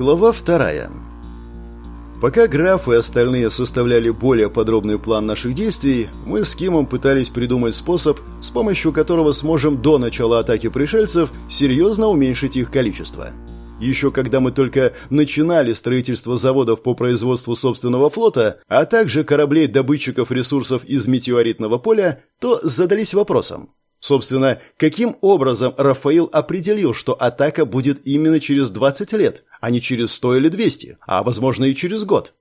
Глава вторая. Пока граф и остальные составляли более подробный план наших действий, мы с Кимом пытались придумать способ, с помощью которого сможем до начала атаки пришельцев серьезно уменьшить их количество. Еще когда мы только начинали строительство заводов по производству собственного флота, а также кораблей-добытчиков ресурсов из метеоритного поля, то задались вопросом, Собственно, каким образом Рафаил определил, что атака будет именно через 20 лет, а не через 100 или 200, а возможно и через год?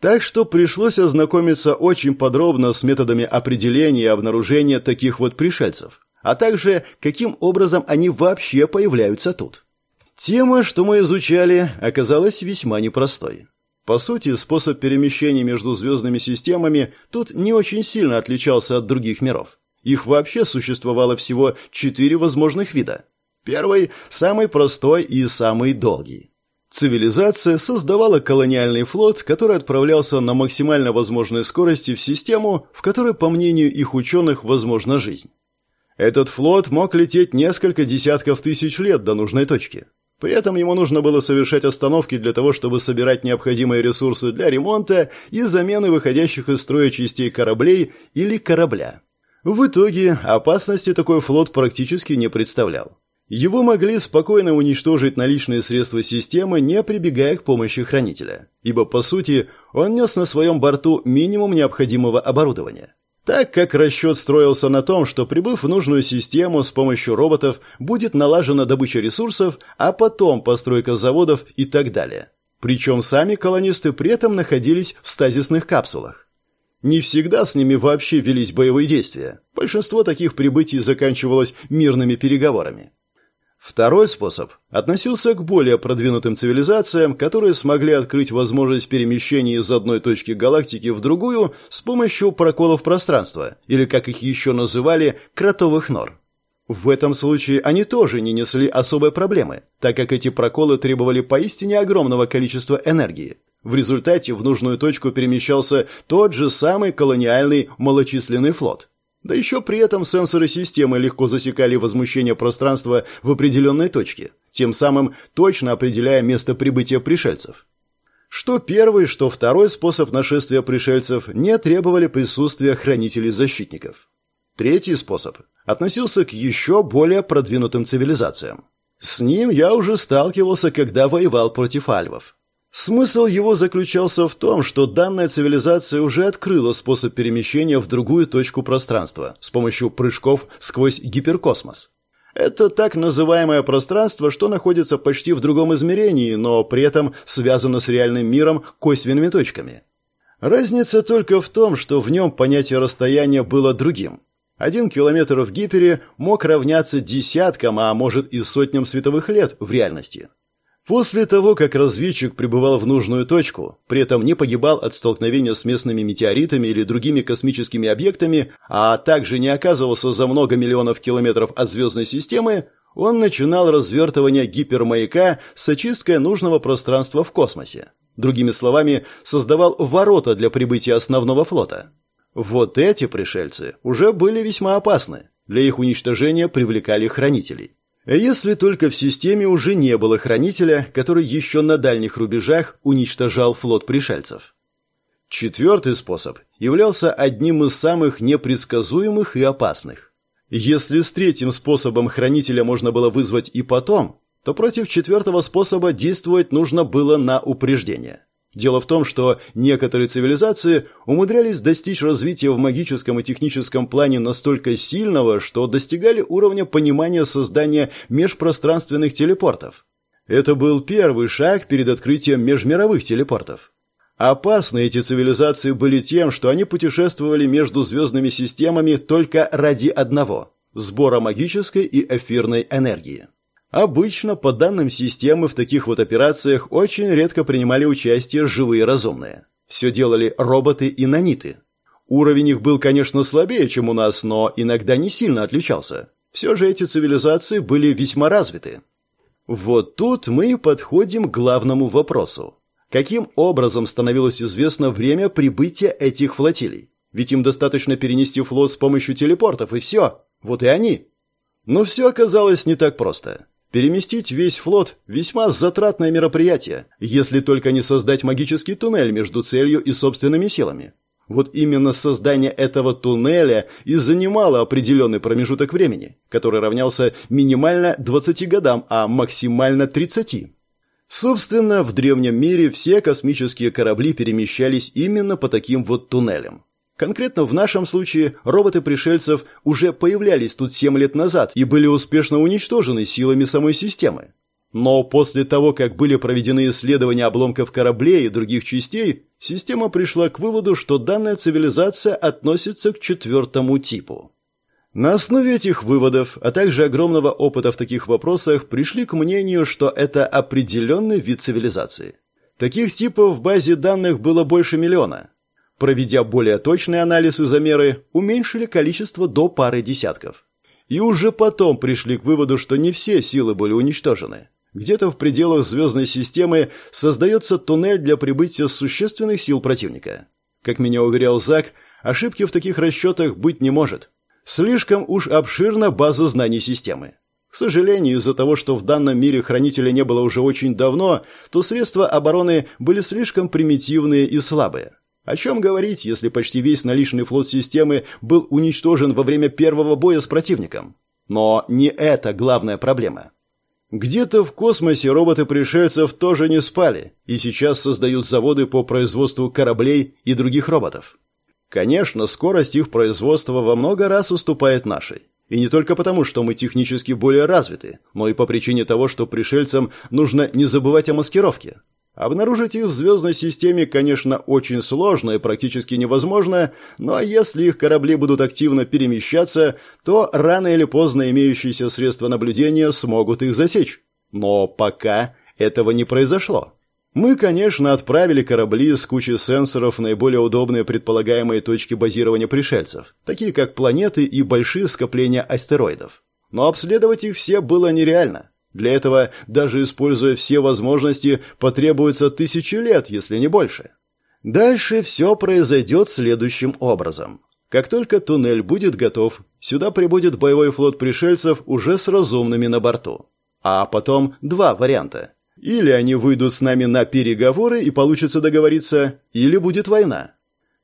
Так что пришлось ознакомиться очень подробно с методами определения и обнаружения таких вот пришельцев, а также каким образом они вообще появляются тут. Тема, что мы изучали, оказалась весьма непростой. По сути, способ перемещения между звездными системами тут не очень сильно отличался от других миров. Их вообще существовало всего четыре возможных вида. Первый – самый простой и самый долгий. Цивилизация создавала колониальный флот, который отправлялся на максимально возможной скорости в систему, в которой, по мнению их ученых, возможна жизнь. Этот флот мог лететь несколько десятков тысяч лет до нужной точки. При этом ему нужно было совершать остановки для того, чтобы собирать необходимые ресурсы для ремонта и замены выходящих из строя частей кораблей или корабля. В итоге опасности такой флот практически не представлял. Его могли спокойно уничтожить наличные средства системы, не прибегая к помощи хранителя, ибо, по сути, он нес на своем борту минимум необходимого оборудования. Так как расчет строился на том, что прибыв в нужную систему с помощью роботов будет налажена добыча ресурсов, а потом постройка заводов и так далее. Причем сами колонисты при этом находились в стазисных капсулах. Не всегда с ними вообще велись боевые действия. Большинство таких прибытий заканчивалось мирными переговорами. Второй способ относился к более продвинутым цивилизациям, которые смогли открыть возможность перемещения из одной точки галактики в другую с помощью проколов пространства, или, как их еще называли, кротовых нор. В этом случае они тоже не несли особой проблемы, так как эти проколы требовали поистине огромного количества энергии, в результате в нужную точку перемещался тот же самый колониальный малочисленный флот. Да еще при этом сенсоры системы легко засекали возмущение пространства в определенной точке, тем самым точно определяя место прибытия пришельцев. Что первый, что второй способ нашествия пришельцев не требовали присутствия хранителей-защитников. Третий способ относился к еще более продвинутым цивилизациям. С ним я уже сталкивался, когда воевал против альвов. Смысл его заключался в том, что данная цивилизация уже открыла способ перемещения в другую точку пространства с помощью прыжков сквозь гиперкосмос. Это так называемое пространство, что находится почти в другом измерении, но при этом связано с реальным миром косвенными точками. Разница только в том, что в нем понятие расстояния было другим. Один километр в гипере мог равняться десяткам, а может и сотням световых лет в реальности. После того, как разведчик прибывал в нужную точку, при этом не погибал от столкновения с местными метеоритами или другими космическими объектами, а также не оказывался за много миллионов километров от звездной системы, он начинал развертывание гипермаяка с очисткой нужного пространства в космосе. Другими словами, создавал ворота для прибытия основного флота. Вот эти пришельцы уже были весьма опасны. Для их уничтожения привлекали хранителей. Если только в системе уже не было хранителя, который еще на дальних рубежах уничтожал флот пришельцев. Четвертый способ являлся одним из самых непредсказуемых и опасных. Если с третьим способом хранителя можно было вызвать и потом, то против четвертого способа действовать нужно было на упреждение. Дело в том, что некоторые цивилизации умудрялись достичь развития в магическом и техническом плане настолько сильного, что достигали уровня понимания создания межпространственных телепортов. Это был первый шаг перед открытием межмировых телепортов. Опасны эти цивилизации были тем, что они путешествовали между звездными системами только ради одного – сбора магической и эфирной энергии. Обычно, по данным системы, в таких вот операциях очень редко принимали участие живые разумные. Все делали роботы и наниты. Уровень их был, конечно, слабее, чем у нас, но иногда не сильно отличался. Все же эти цивилизации были весьма развиты. Вот тут мы и подходим к главному вопросу. Каким образом становилось известно время прибытия этих флотилий? Ведь им достаточно перенести флот с помощью телепортов, и все. Вот и они. Но все оказалось не так просто. Переместить весь флот – весьма затратное мероприятие, если только не создать магический туннель между целью и собственными силами. Вот именно создание этого туннеля и занимало определенный промежуток времени, который равнялся минимально 20 годам, а максимально 30. Собственно, в древнем мире все космические корабли перемещались именно по таким вот туннелям. Конкретно в нашем случае роботы пришельцев уже появлялись тут 7 лет назад и были успешно уничтожены силами самой системы. Но после того, как были проведены исследования обломков кораблей и других частей, система пришла к выводу, что данная цивилизация относится к четвертому типу. На основе этих выводов, а также огромного опыта в таких вопросах, пришли к мнению, что это определенный вид цивилизации. Таких типов в базе данных было больше миллиона. Проведя более точный анализ и замеры, уменьшили количество до пары десятков. И уже потом пришли к выводу, что не все силы были уничтожены. Где-то в пределах звездной системы создается туннель для прибытия существенных сил противника. Как меня уверял Зак, ошибки в таких расчетах быть не может. Слишком уж обширна база знаний системы. К сожалению, из-за того, что в данном мире хранителя не было уже очень давно, то средства обороны были слишком примитивные и слабые. О чем говорить, если почти весь наличный флот системы был уничтожен во время первого боя с противником? Но не это главная проблема. Где-то в космосе роботы пришельцев тоже не спали и сейчас создают заводы по производству кораблей и других роботов. Конечно, скорость их производства во много раз уступает нашей. И не только потому, что мы технически более развиты, но и по причине того, что пришельцам нужно не забывать о маскировке. Обнаружить их в звездной системе, конечно, очень сложно и практически невозможно, но если их корабли будут активно перемещаться, то рано или поздно имеющиеся средства наблюдения смогут их засечь. Но пока этого не произошло. Мы, конечно, отправили корабли с кучей сенсоров в наиболее удобные предполагаемые точки базирования пришельцев, такие как планеты и большие скопления астероидов. Но обследовать их все было нереально. Для этого, даже используя все возможности, потребуется тысячи лет, если не больше. Дальше все произойдет следующим образом. Как только туннель будет готов, сюда прибудет боевой флот пришельцев уже с разумными на борту. А потом два варианта. Или они выйдут с нами на переговоры и получится договориться, или будет война.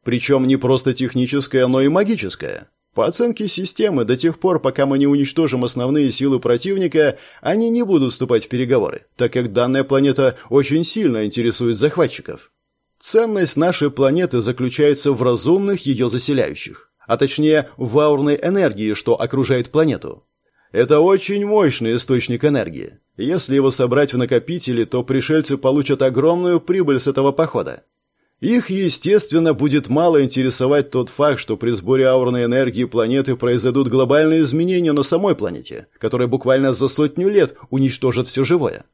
Причем не просто техническая, но и магическая. По оценке системы, до тех пор, пока мы не уничтожим основные силы противника, они не будут вступать в переговоры, так как данная планета очень сильно интересует захватчиков. Ценность нашей планеты заключается в разумных ее заселяющих, а точнее в аурной энергии, что окружает планету. Это очень мощный источник энергии. Если его собрать в накопители, то пришельцы получат огромную прибыль с этого похода. Их, естественно, будет мало интересовать тот факт, что при сборе аурной энергии планеты произойдут глобальные изменения на самой планете, которые буквально за сотню лет уничтожат все живое.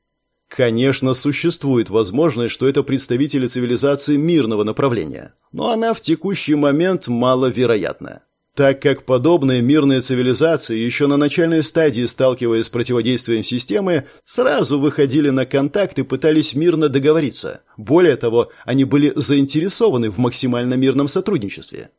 Конечно, существует возможность, что это представители цивилизации мирного направления, но она в текущий момент маловероятна так как подобные мирные цивилизации еще на начальной стадии, сталкиваясь с противодействием системы, сразу выходили на контакт и пытались мирно договориться. Более того, они были заинтересованы в максимально мирном сотрудничестве.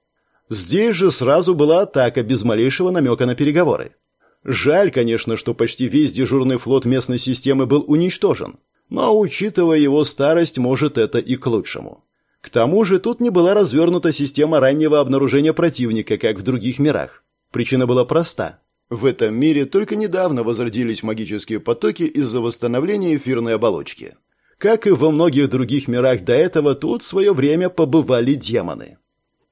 Здесь же сразу была атака без малейшего намека на переговоры. Жаль, конечно, что почти весь дежурный флот местной системы был уничтожен, но, учитывая его старость, может это и к лучшему. К тому же тут не была развернута система раннего обнаружения противника, как в других мирах. Причина была проста. В этом мире только недавно возродились магические потоки из-за восстановления эфирной оболочки. Как и во многих других мирах до этого, тут в свое время побывали демоны.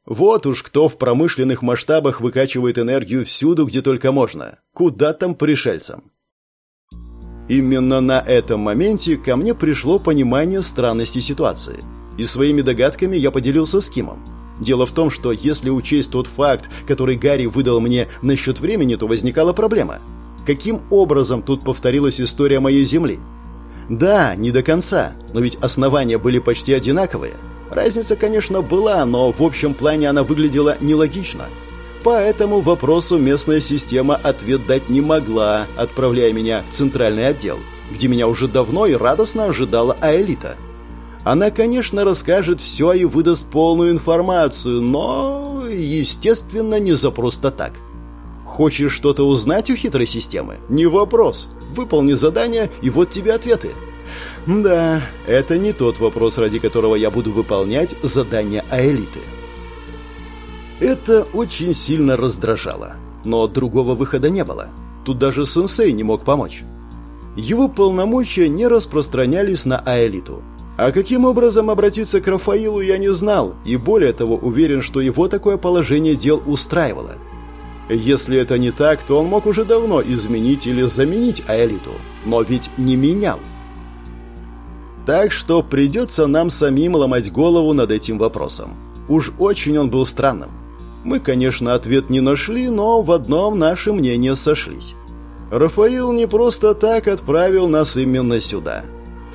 Вот уж кто в промышленных масштабах выкачивает энергию всюду, где только можно. Куда там пришельцам? Именно на этом моменте ко мне пришло понимание странности ситуации – и своими догадками я поделился с Кимом. Дело в том, что если учесть тот факт, который Гарри выдал мне насчет времени, то возникала проблема. Каким образом тут повторилась история моей Земли? Да, не до конца, но ведь основания были почти одинаковые. Разница, конечно, была, но в общем плане она выглядела нелогично. По этому вопросу местная система ответ дать не могла, отправляя меня в центральный отдел, где меня уже давно и радостно ожидала Аэлита – она, конечно, расскажет все и выдаст полную информацию, но, естественно, не за просто так. Хочешь что-то узнать у хитрой системы? Не вопрос. Выполни задание, и вот тебе ответы. Да, это не тот вопрос, ради которого я буду выполнять задание Аэлиты. Это очень сильно раздражало. Но другого выхода не было. Тут даже сенсей не мог помочь. Его полномочия не распространялись на Аэлиту. А каким образом обратиться к Рафаилу я не знал, и более того уверен, что его такое положение дел устраивало. Если это не так, то он мог уже давно изменить или заменить Аэлиту, но ведь не менял. Так что придется нам самим ломать голову над этим вопросом. Уж очень он был странным. Мы, конечно, ответ не нашли, но в одном наши мнения сошлись. Рафаил не просто так отправил нас именно сюда.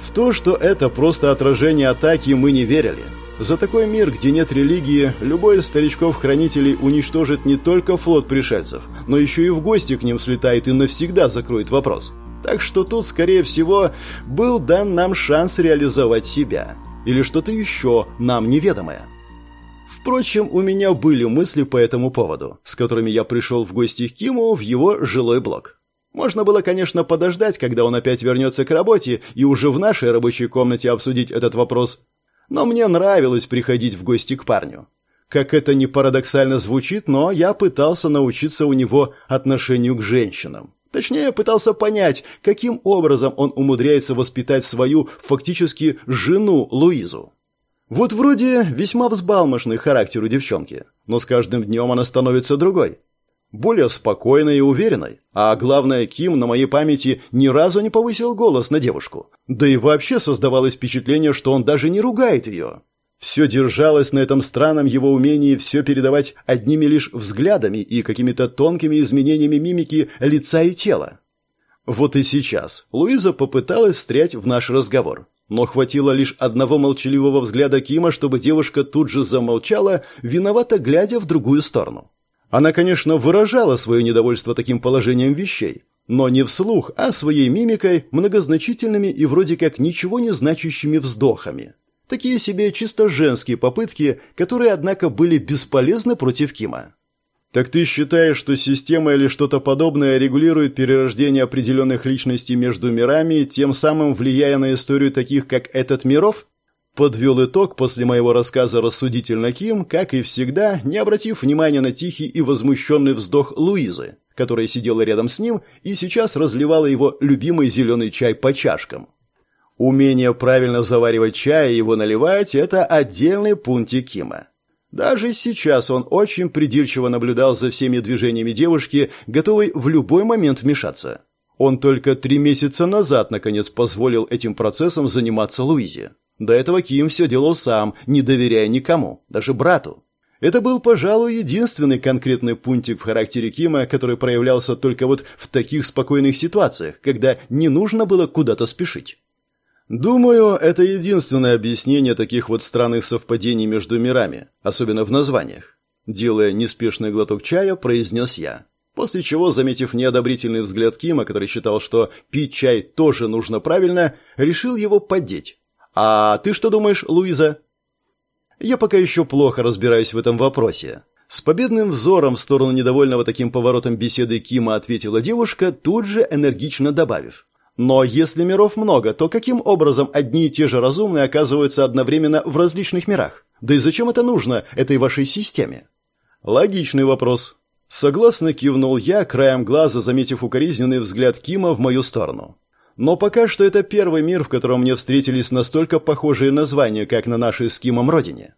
В то, что это просто отражение атаки, мы не верили. За такой мир, где нет религии, любой из старичков-хранителей уничтожит не только флот пришельцев, но еще и в гости к ним слетает и навсегда закроет вопрос. Так что тут, скорее всего, был дан нам шанс реализовать себя. Или что-то еще нам неведомое. Впрочем, у меня были мысли по этому поводу, с которыми я пришел в гости к Киму в его жилой блок. Можно было, конечно, подождать, когда он опять вернется к работе, и уже в нашей рабочей комнате обсудить этот вопрос. Но мне нравилось приходить в гости к парню. Как это ни парадоксально звучит, но я пытался научиться у него отношению к женщинам. Точнее, пытался понять, каким образом он умудряется воспитать свою, фактически, жену Луизу. Вот вроде весьма взбалмошный характер у девчонки, но с каждым днем она становится другой. Более спокойной и уверенной. А главное, Ким на моей памяти ни разу не повысил голос на девушку. Да и вообще создавалось впечатление, что он даже не ругает ее. Все держалось на этом странном его умении все передавать одними лишь взглядами и какими-то тонкими изменениями мимики лица и тела. Вот и сейчас Луиза попыталась встрять в наш разговор. Но хватило лишь одного молчаливого взгляда Кима, чтобы девушка тут же замолчала, виновато глядя в другую сторону. Она, конечно, выражала свое недовольство таким положением вещей, но не вслух, а своей мимикой, многозначительными и вроде как ничего не значащими вздохами. Такие себе чисто женские попытки, которые, однако, были бесполезны против Кима. «Так ты считаешь, что система или что-то подобное регулирует перерождение определенных личностей между мирами, тем самым влияя на историю таких, как этот миров?» Подвел итог после моего рассказа рассудительно Ким, как и всегда, не обратив внимания на тихий и возмущенный вздох Луизы, которая сидела рядом с ним и сейчас разливала его любимый зеленый чай по чашкам. Умение правильно заваривать чай и его наливать – это отдельный пунктик Кима. Даже сейчас он очень придирчиво наблюдал за всеми движениями девушки, готовой в любой момент вмешаться. Он только три месяца назад, наконец, позволил этим процессом заниматься Луизе. До этого Ким все делал сам, не доверяя никому, даже брату. Это был, пожалуй, единственный конкретный пунктик в характере Кима, который проявлялся только вот в таких спокойных ситуациях, когда не нужно было куда-то спешить. Думаю, это единственное объяснение таких вот странных совпадений между мирами, особенно в названиях. Делая неспешный глоток чая, произнес я. После чего, заметив неодобрительный взгляд Кима, который считал, что пить чай тоже нужно правильно, решил его поддеть. «А ты что думаешь, Луиза?» Я пока еще плохо разбираюсь в этом вопросе. С победным взором в сторону недовольного таким поворотом беседы Кима ответила девушка, тут же энергично добавив. Но если миров много, то каким образом одни и те же разумные оказываются одновременно в различных мирах? Да и зачем это нужно этой вашей системе? Логичный вопрос. Согласно кивнул я, краем глаза заметив укоризненный взгляд Кима в мою сторону. Но пока что это первый мир, в котором мне встретились настолько похожие названия, как на нашей с Кимом родине.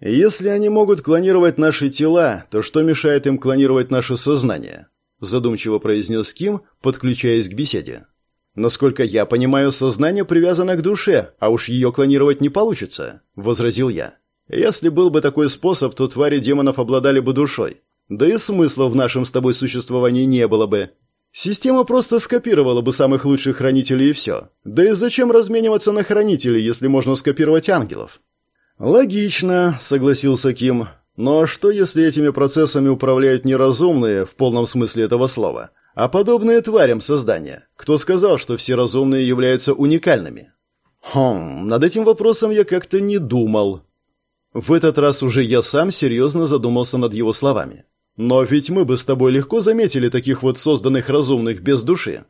Если они могут клонировать наши тела, то что мешает им клонировать наше сознание? Задумчиво произнес Ким, подключаясь к беседе. «Насколько я понимаю, сознание привязано к душе, а уж ее клонировать не получится», — возразил я. «Если был бы такой способ, то твари демонов обладали бы душой. Да и смысла в нашем с тобой существовании не было бы. Система просто скопировала бы самых лучших хранителей и все. Да и зачем размениваться на хранителей, если можно скопировать ангелов?» «Логично», — согласился Ким. «Но что, если этими процессами управляют неразумные, в полном смысле этого слова?» а подобные тварям создания. Кто сказал, что все разумные являются уникальными? Хм, над этим вопросом я как-то не думал. В этот раз уже я сам серьезно задумался над его словами. Но ведь мы бы с тобой легко заметили таких вот созданных разумных без души.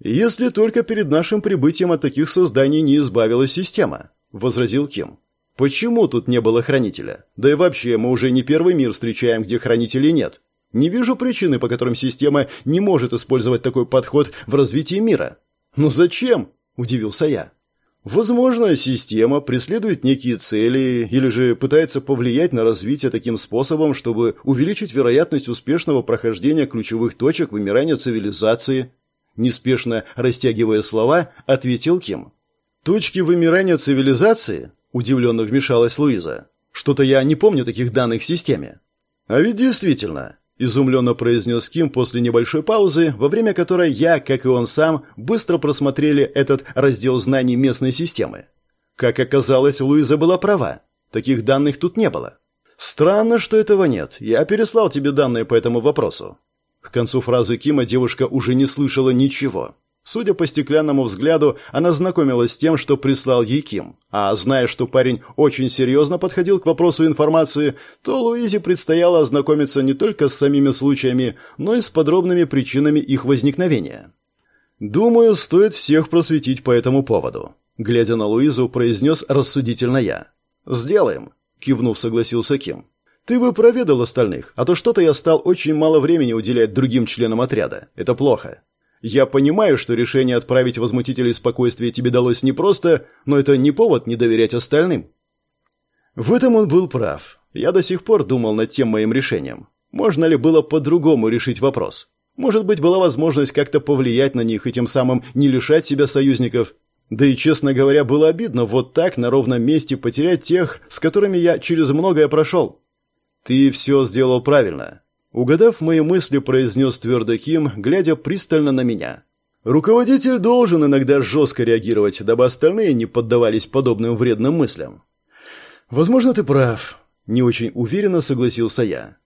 Если только перед нашим прибытием от таких созданий не избавилась система, возразил Ким. Почему тут не было хранителя? Да и вообще, мы уже не первый мир встречаем, где хранителей нет. Не вижу причины, по которым система не может использовать такой подход в развитии мира. «Ну зачем?» – удивился я. Возможно, система преследует некие цели или же пытается повлиять на развитие таким способом, чтобы увеличить вероятность успешного прохождения ключевых точек вымирания цивилизации. Неспешно растягивая слова, ответил Ким. «Точки вымирания цивилизации?» – удивленно вмешалась Луиза. «Что-то я не помню таких данных системе». «А ведь действительно, изумленно произнес Ким после небольшой паузы, во время которой я, как и он сам, быстро просмотрели этот раздел знаний местной системы. Как оказалось, Луиза была права. Таких данных тут не было. Странно, что этого нет. Я переслал тебе данные по этому вопросу. К концу фразы Кима девушка уже не слышала ничего. Судя по стеклянному взгляду, она знакомилась с тем, что прислал ей Ким. А зная, что парень очень серьезно подходил к вопросу информации, то Луизе предстояло ознакомиться не только с самими случаями, но и с подробными причинами их возникновения. «Думаю, стоит всех просветить по этому поводу», — глядя на Луизу, произнес рассудительно я. «Сделаем», — кивнув, согласился Ким. «Ты бы проведал остальных, а то что-то я стал очень мало времени уделять другим членам отряда. Это плохо. Я понимаю, что решение отправить возмутителей спокойствия тебе далось непросто, но это не повод не доверять остальным. В этом он был прав. Я до сих пор думал над тем моим решением. Можно ли было по-другому решить вопрос? Может быть, была возможность как-то повлиять на них и тем самым не лишать себя союзников? Да и, честно говоря, было обидно вот так на ровном месте потерять тех, с которыми я через многое прошел. Ты все сделал правильно. Угадав мои мысли, произнес твердо Ким, глядя пристально на меня. Руководитель должен иногда жестко реагировать, дабы остальные не поддавались подобным вредным мыслям. Возможно, ты прав, не очень уверенно согласился я.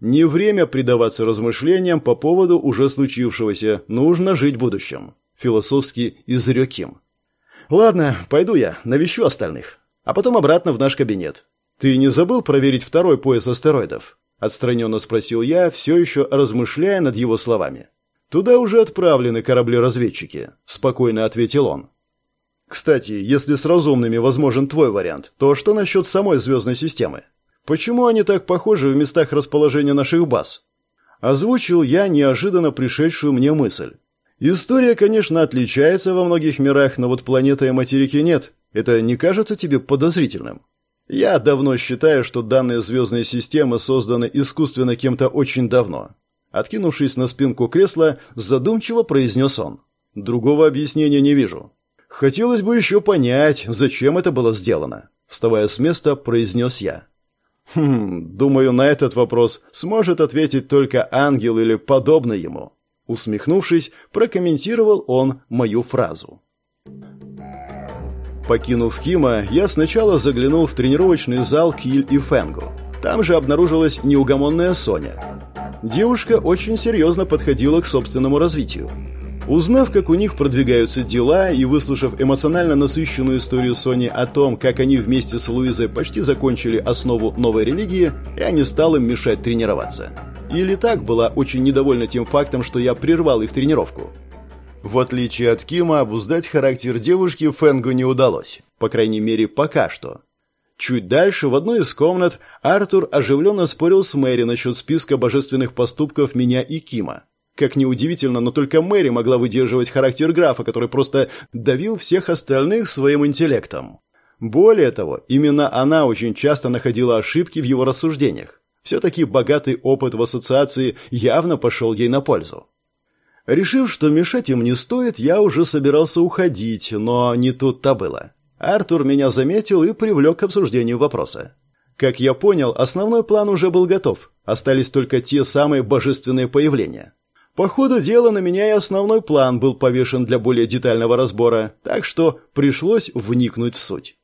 Не время предаваться размышлениям по поводу уже случившегося, нужно жить будущим, философски изрек Ким. Ладно, пойду я, навещу остальных, а потом обратно в наш кабинет. Ты не забыл проверить второй пояс астероидов? Отстраненно спросил я, все еще размышляя над его словами. «Туда уже отправлены корабли-разведчики», — спокойно ответил он. «Кстати, если с разумными возможен твой вариант, то что насчет самой звездной системы? Почему они так похожи в местах расположения наших баз?» Озвучил я неожиданно пришедшую мне мысль. «История, конечно, отличается во многих мирах, но вот планеты и материки нет. Это не кажется тебе подозрительным?» Я давно считаю, что данные звездные системы созданы искусственно кем-то очень давно. Откинувшись на спинку кресла, задумчиво произнес он. Другого объяснения не вижу. Хотелось бы еще понять, зачем это было сделано. Вставая с места, произнес я. Хм, думаю, на этот вопрос сможет ответить только ангел или подобный ему. Усмехнувшись, прокомментировал он мою фразу. Покинув Кима, я сначала заглянул в тренировочный зал Киль и Фэнгу. Там же обнаружилась неугомонная Соня. Девушка очень серьезно подходила к собственному развитию. Узнав, как у них продвигаются дела, и выслушав эмоционально насыщенную историю Сони о том, как они вместе с Луизой почти закончили основу новой религии, я не стал им мешать тренироваться. Или так была очень недовольна тем фактом, что я прервал их тренировку. В отличие от Кима, обуздать характер девушки Фэнгу не удалось. По крайней мере, пока что. Чуть дальше, в одной из комнат, Артур оживленно спорил с Мэри насчет списка божественных поступков меня и Кима. Как ни удивительно, но только Мэри могла выдерживать характер графа, который просто давил всех остальных своим интеллектом. Более того, именно она очень часто находила ошибки в его рассуждениях. Все-таки богатый опыт в ассоциации явно пошел ей на пользу. Решив, что мешать им не стоит, я уже собирался уходить, но не тут-то было. Артур меня заметил и привлек к обсуждению вопроса. Как я понял, основной план уже был готов. Остались только те самые божественные появления. По ходу дела на меня и основной план был повешен для более детального разбора, так что пришлось вникнуть в суть.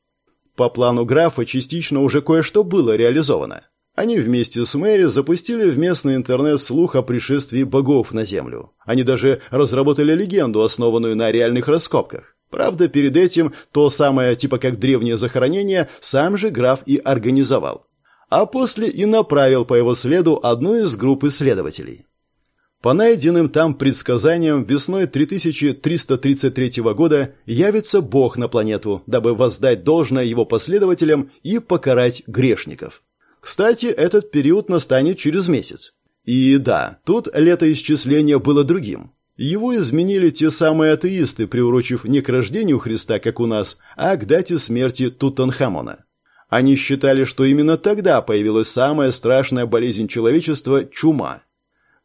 По плану графа частично уже кое-что было реализовано. Они вместе с Мэри запустили в местный интернет слух о пришествии богов на Землю. Они даже разработали легенду, основанную на реальных раскопках. Правда, перед этим то самое, типа как древнее захоронение, сам же граф и организовал. а после и направил по его следу одну из групп исследователей. По найденным там предсказаниям, весной 3333 года явится Бог на планету, дабы воздать должное его последователям и покарать грешников. Кстати, этот период настанет через месяц. И да, тут летоисчисление было другим. Его изменили те самые атеисты, приурочив не к рождению Христа, как у нас, а к дате смерти Тутанхамона. Они считали, что именно тогда появилась самая страшная болезнь человечества – чума.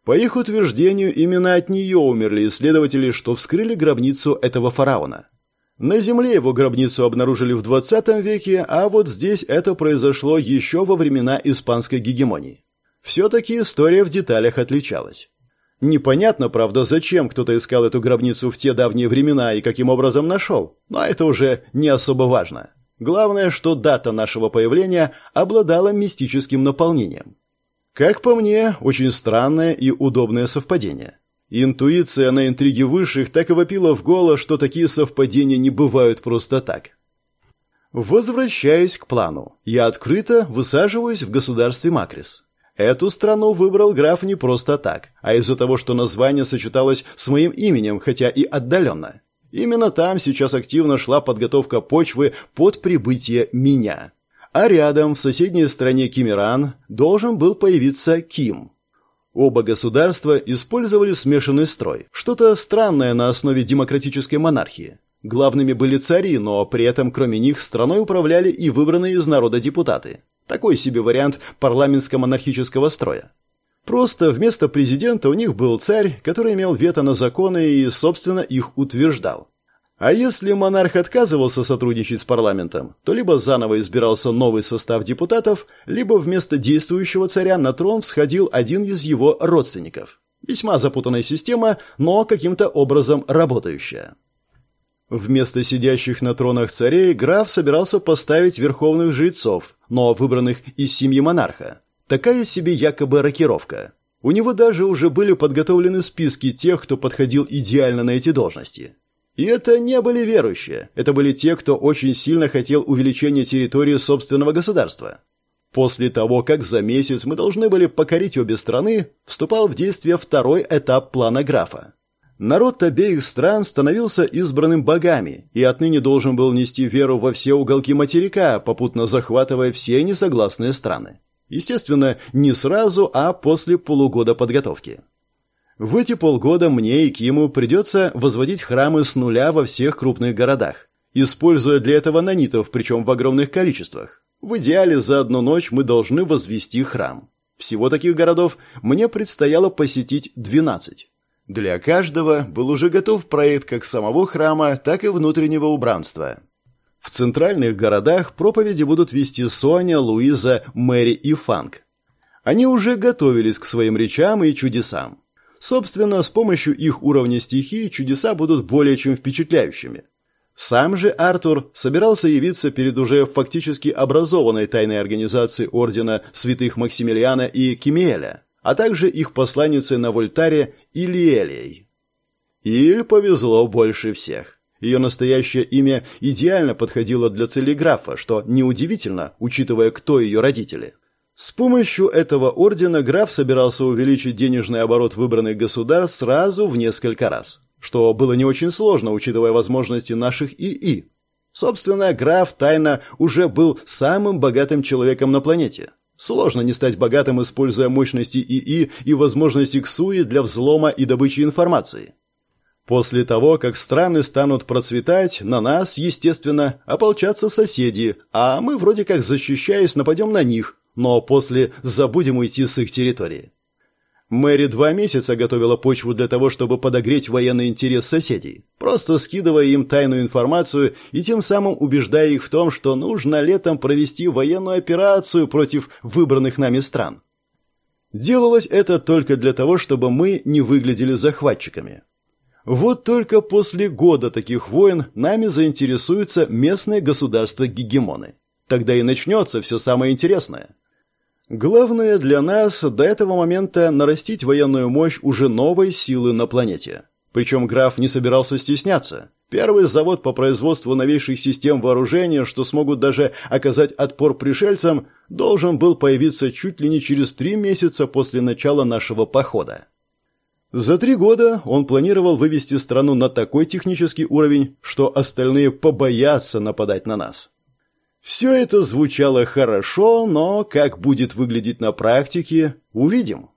По их утверждению, именно от нее умерли исследователи, что вскрыли гробницу этого фараона. На Земле его гробницу обнаружили в 20 веке, а вот здесь это произошло еще во времена испанской гегемонии. Все-таки история в деталях отличалась. Непонятно, правда, зачем кто-то искал эту гробницу в те давние времена и каким образом нашел, но это уже не особо важно. Главное, что дата нашего появления обладала мистическим наполнением. Как по мне, очень странное и удобное совпадение. Интуиция на интриге высших так и вопила в голос, что такие совпадения не бывают просто так. Возвращаясь к плану, я открыто высаживаюсь в государстве Макрис. Эту страну выбрал граф не просто так, а из-за того, что название сочеталось с моим именем, хотя и отдаленно. Именно там сейчас активно шла подготовка почвы под прибытие меня. А рядом, в соседней стране Кимиран, должен был появиться Ким. Оба государства использовали смешанный строй, что-то странное на основе демократической монархии. Главными были цари, но при этом кроме них страной управляли и выбранные из народа депутаты. Такой себе вариант парламентско-монархического строя. Просто вместо президента у них был царь, который имел вето на законы и, собственно, их утверждал. А если монарх отказывался сотрудничать с парламентом, то либо заново избирался новый состав депутатов, либо вместо действующего царя на трон всходил один из его родственников. Весьма запутанная система, но каким-то образом работающая. Вместо сидящих на тронах царей граф собирался поставить верховных жрецов, но выбранных из семьи монарха. Такая себе якобы рокировка. У него даже уже были подготовлены списки тех, кто подходил идеально на эти должности. И это не были верующие, это были те, кто очень сильно хотел увеличения территории собственного государства. После того, как за месяц мы должны были покорить обе страны, вступал в действие второй этап плана графа. Народ обеих стран становился избранным богами и отныне должен был нести веру во все уголки материка, попутно захватывая все несогласные страны. Естественно, не сразу, а после полугода подготовки. В эти полгода мне и Киму придется возводить храмы с нуля во всех крупных городах, используя для этого нанитов, причем в огромных количествах. В идеале за одну ночь мы должны возвести храм. Всего таких городов мне предстояло посетить 12. Для каждого был уже готов проект как самого храма, так и внутреннего убранства. В центральных городах проповеди будут вести Соня, Луиза, Мэри и Фанк. Они уже готовились к своим речам и чудесам. Собственно, с помощью их уровня стихии чудеса будут более чем впечатляющими. Сам же Артур собирался явиться перед уже фактически образованной тайной организацией Ордена Святых Максимилиана и Кимиэля, а также их посланницей на Вольтаре Илиэлией. Иль повезло больше всех. Ее настоящее имя идеально подходило для цели графа, что неудивительно, учитывая, кто ее родители. С помощью этого ордена граф собирался увеличить денежный оборот выбранных государств сразу в несколько раз, что было не очень сложно, учитывая возможности наших ИИ. Собственно, граф тайно уже был самым богатым человеком на планете. Сложно не стать богатым, используя мощности ИИ и возможности КСУИ для взлома и добычи информации. После того, как страны станут процветать, на нас, естественно, ополчатся соседи, а мы вроде как защищаясь нападем на них, но после забудем уйти с их территории. Мэри два месяца готовила почву для того, чтобы подогреть военный интерес соседей, просто скидывая им тайную информацию и тем самым убеждая их в том, что нужно летом провести военную операцию против выбранных нами стран. Делалось это только для того, чтобы мы не выглядели захватчиками. Вот только после года таких войн нами заинтересуются местные государства-гегемоны. Тогда и начнется все самое интересное. Главное для нас до этого момента нарастить военную мощь уже новой силы на планете. Причем граф не собирался стесняться. Первый завод по производству новейших систем вооружения, что смогут даже оказать отпор пришельцам, должен был появиться чуть ли не через три месяца после начала нашего похода. За три года он планировал вывести страну на такой технический уровень, что остальные побоятся нападать на нас. Все это звучало хорошо, но как будет выглядеть на практике, увидим.